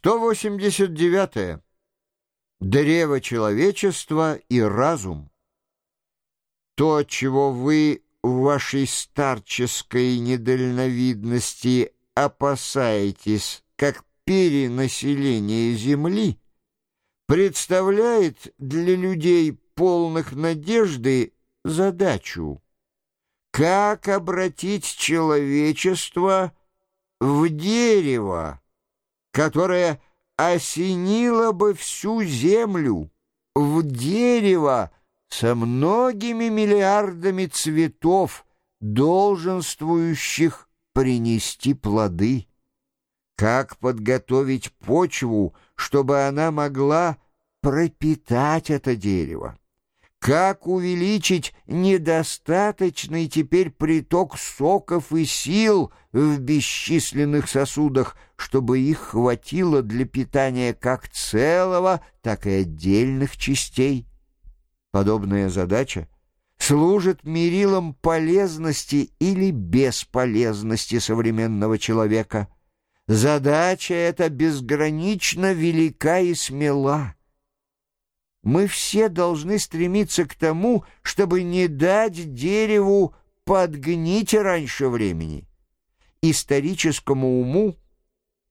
189. -е. Древо человечества и разум. То, чего вы в вашей старческой недальновидности опасаетесь, как перенаселение Земли, представляет для людей полных надежды задачу, как обратить человечество в дерево, которое осенило бы всю землю в дерево со многими миллиардами цветов, долженствующих принести плоды. Как подготовить почву, чтобы она могла пропитать это дерево? Как увеличить недостаточный теперь приток соков и сил в бесчисленных сосудах, чтобы их хватило для питания как целого, так и отдельных частей? Подобная задача служит мерилом полезности или бесполезности современного человека. Задача эта безгранично велика и смела. Мы все должны стремиться к тому, чтобы не дать дереву подгнить раньше времени. Историческому уму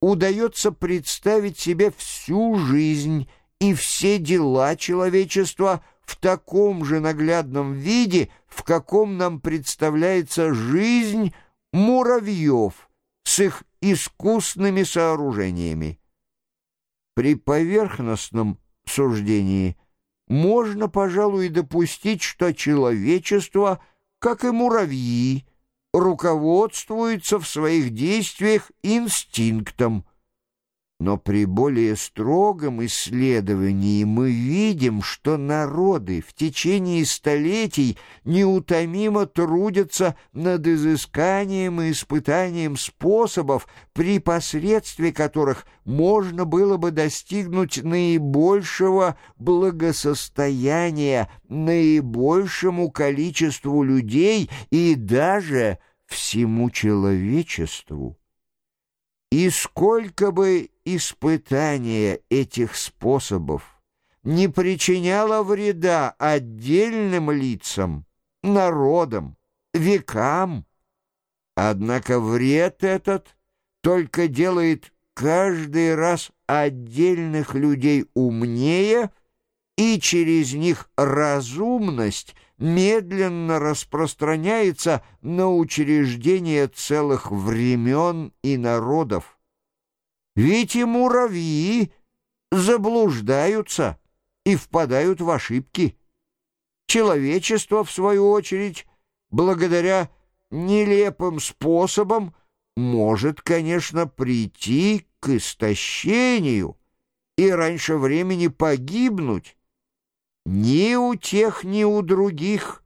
удается представить себе всю жизнь и все дела человечества в таком же наглядном виде, в каком нам представляется жизнь муравьев с их искусными сооружениями. При поверхностном суждении – можно, пожалуй, допустить, что человечество, как и муравьи, руководствуется в своих действиях инстинктом – но при более строгом исследовании мы видим, что народы в течение столетий неутомимо трудятся над изысканием и испытанием способов, при посредстве которых можно было бы достигнуть наибольшего благосостояния наибольшему количеству людей и даже всему человечеству. И сколько бы испытание этих способов не причиняло вреда отдельным лицам, народам, векам, однако вред этот только делает каждый раз отдельных людей умнее и через них разумность медленно распространяется на учреждения целых времен и народов. Ведь и муравьи заблуждаются и впадают в ошибки. Человечество, в свою очередь, благодаря нелепым способам, может, конечно, прийти к истощению и раньше времени погибнуть, ни у тех, ни у других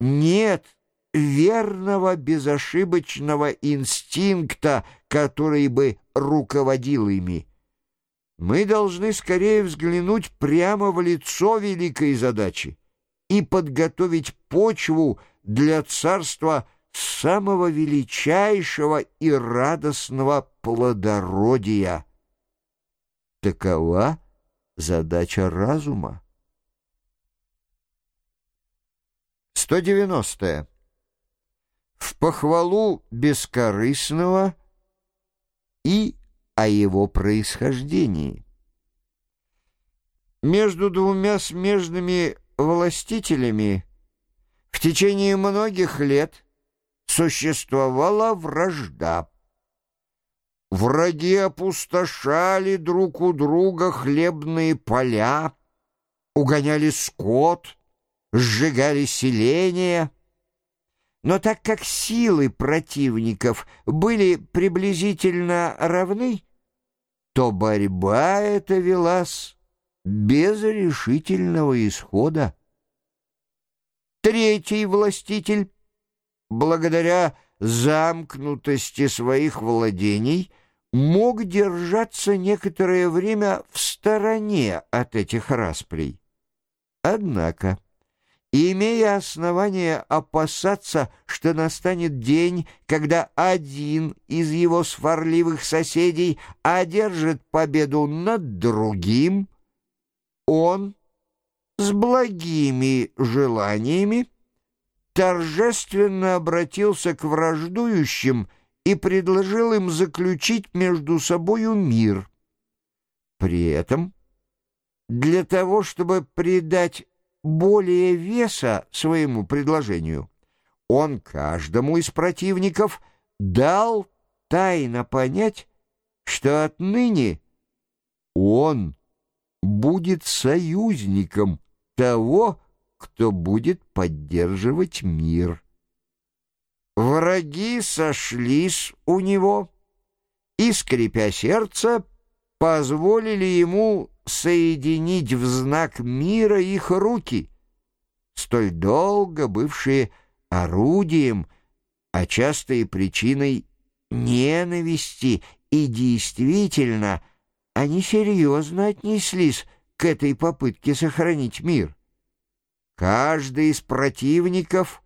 нет верного безошибочного инстинкта, который бы руководил ими. Мы должны скорее взглянуть прямо в лицо великой задачи и подготовить почву для царства самого величайшего и радостного плодородия. Такова задача разума. 190. -е. В похвалу бескорыстного и о его происхождении. Между двумя смежными властителями в течение многих лет существовала вражда. Враги опустошали друг у друга хлебные поля, угоняли скот — сжигали селения. Но так как силы противников были приблизительно равны, то борьба эта велась без решительного исхода. Третий властитель, благодаря замкнутости своих владений, мог держаться некоторое время в стороне от этих расприй. Однако имея основание опасаться, что настанет день, когда один из его сварливых соседей одержит победу над другим, он с благими желаниями торжественно обратился к враждующим и предложил им заключить между собою мир. При этом для того, чтобы придать более веса своему предложению, он каждому из противников дал тайно понять, что отныне он будет союзником того, кто будет поддерживать мир. Враги сошлись у него и, скрипя сердце, позволили ему соединить в знак мира их руки, столь долго бывшие орудием, а часто и причиной ненависти, и действительно они серьезно отнеслись к этой попытке сохранить мир. Каждый из противников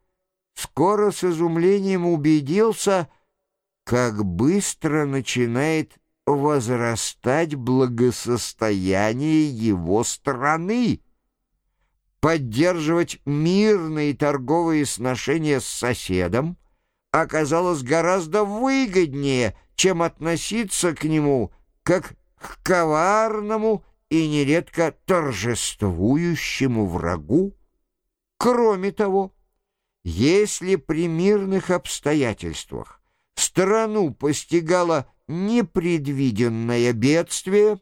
скоро с изумлением убедился, как быстро начинает возрастать благосостояние его страны. Поддерживать мирные торговые сношения с соседом оказалось гораздо выгоднее, чем относиться к нему как к коварному и нередко торжествующему врагу. Кроме того, если при мирных обстоятельствах страну постигала непредвиденное бедствие,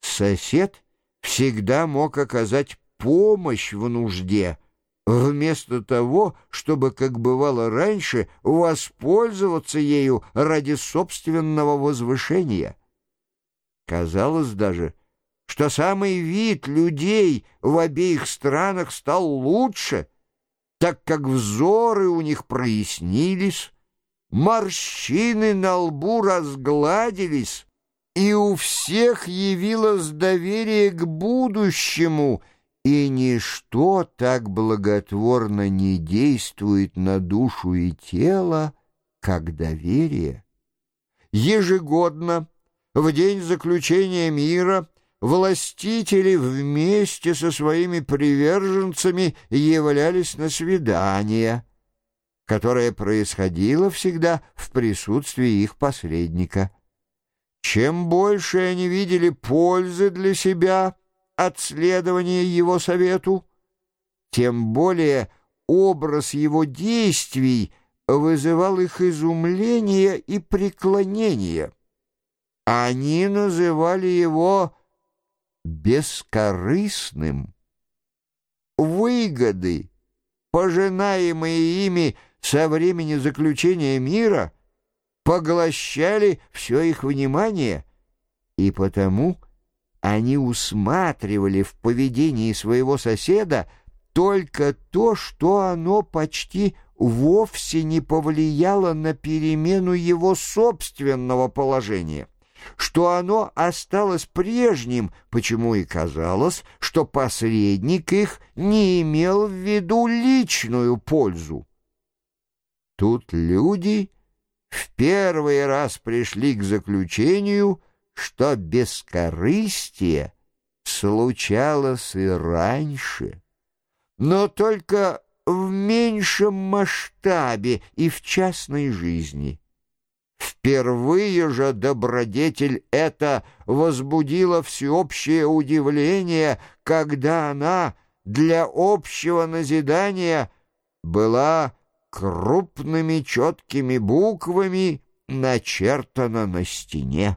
сосед всегда мог оказать помощь в нужде, вместо того, чтобы, как бывало раньше, воспользоваться ею ради собственного возвышения. Казалось даже, что самый вид людей в обеих странах стал лучше, так как взоры у них прояснились, Морщины на лбу разгладились, и у всех явилось доверие к будущему, и ничто так благотворно не действует на душу и тело, как доверие. Ежегодно, в день заключения мира, властители вместе со своими приверженцами являлись на свидания — которое происходило всегда в присутствии их посредника. Чем больше они видели пользы для себя от следования его совету, тем более образ его действий вызывал их изумление и преклонение. Они называли его бескорыстным. Выгоды, пожинаемые ими со времени заключения мира поглощали все их внимание, и потому они усматривали в поведении своего соседа только то, что оно почти вовсе не повлияло на перемену его собственного положения, что оно осталось прежним, почему и казалось, что посредник их не имел в виду личную пользу. Тут люди в первый раз пришли к заключению, что бескорыстие случалось и раньше, но только в меньшем масштабе и в частной жизни. Впервые же добродетель это возбудила всеобщее удивление, когда она для общего назидания была крупными четкими буквами начертано на стене.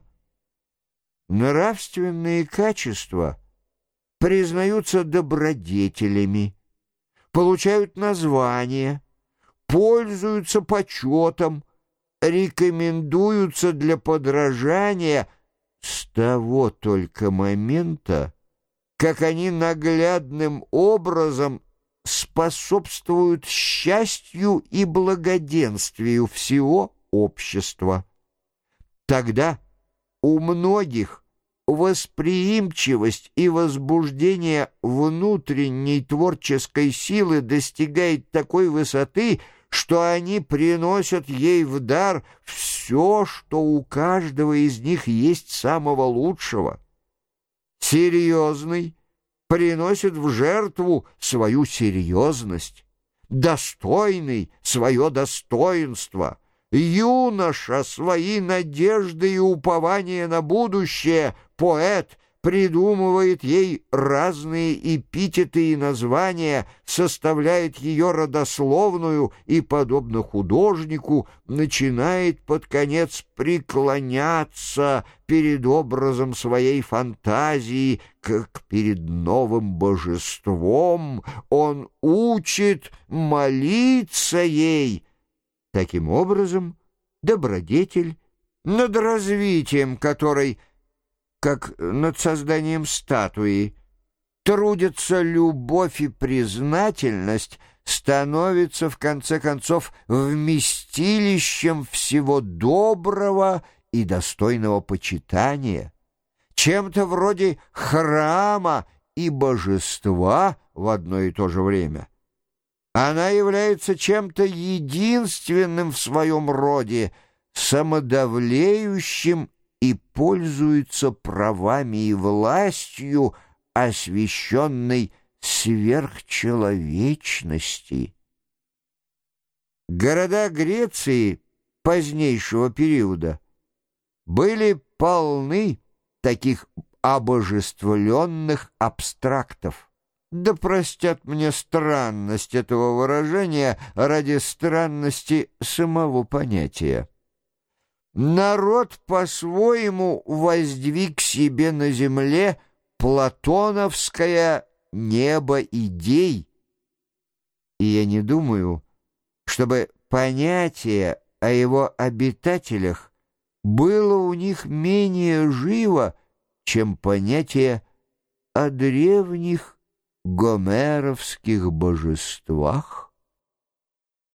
Нравственные качества признаются добродетелями, получают название, пользуются почетом, рекомендуются для подражания с того только момента, как они наглядным образом способствуют счастью и благоденствию всего общества. Тогда у многих восприимчивость и возбуждение внутренней творческой силы достигает такой высоты, что они приносят ей в дар все, что у каждого из них есть самого лучшего. Серьезный приносит в жертву свою серьезность, достойный — свое достоинство — юноша свои надежды и упования на будущее, поэт придумывает ей разные эпитеты и названия, составляет ее родословную и, подобно художнику, начинает под конец преклоняться перед образом своей фантазии, как перед новым божеством. Он учит молиться ей — Таким образом, добродетель, над развитием которой, как над созданием статуи, трудятся любовь и признательность, становится, в конце концов, вместилищем всего доброго и достойного почитания, чем-то вроде храма и божества в одно и то же время. Она является чем-то единственным в своем роде, самодавлеющим и пользуется правами и властью, освященной сверхчеловечности. Города Греции позднейшего периода были полны таких обожествленных абстрактов. Да простят мне странность этого выражения ради странности самого понятия. Народ по-своему воздвиг себе на земле платоновское небо идей, и я не думаю, чтобы понятие о его обитателях было у них менее живо, чем понятие о древних гомеровских божествах?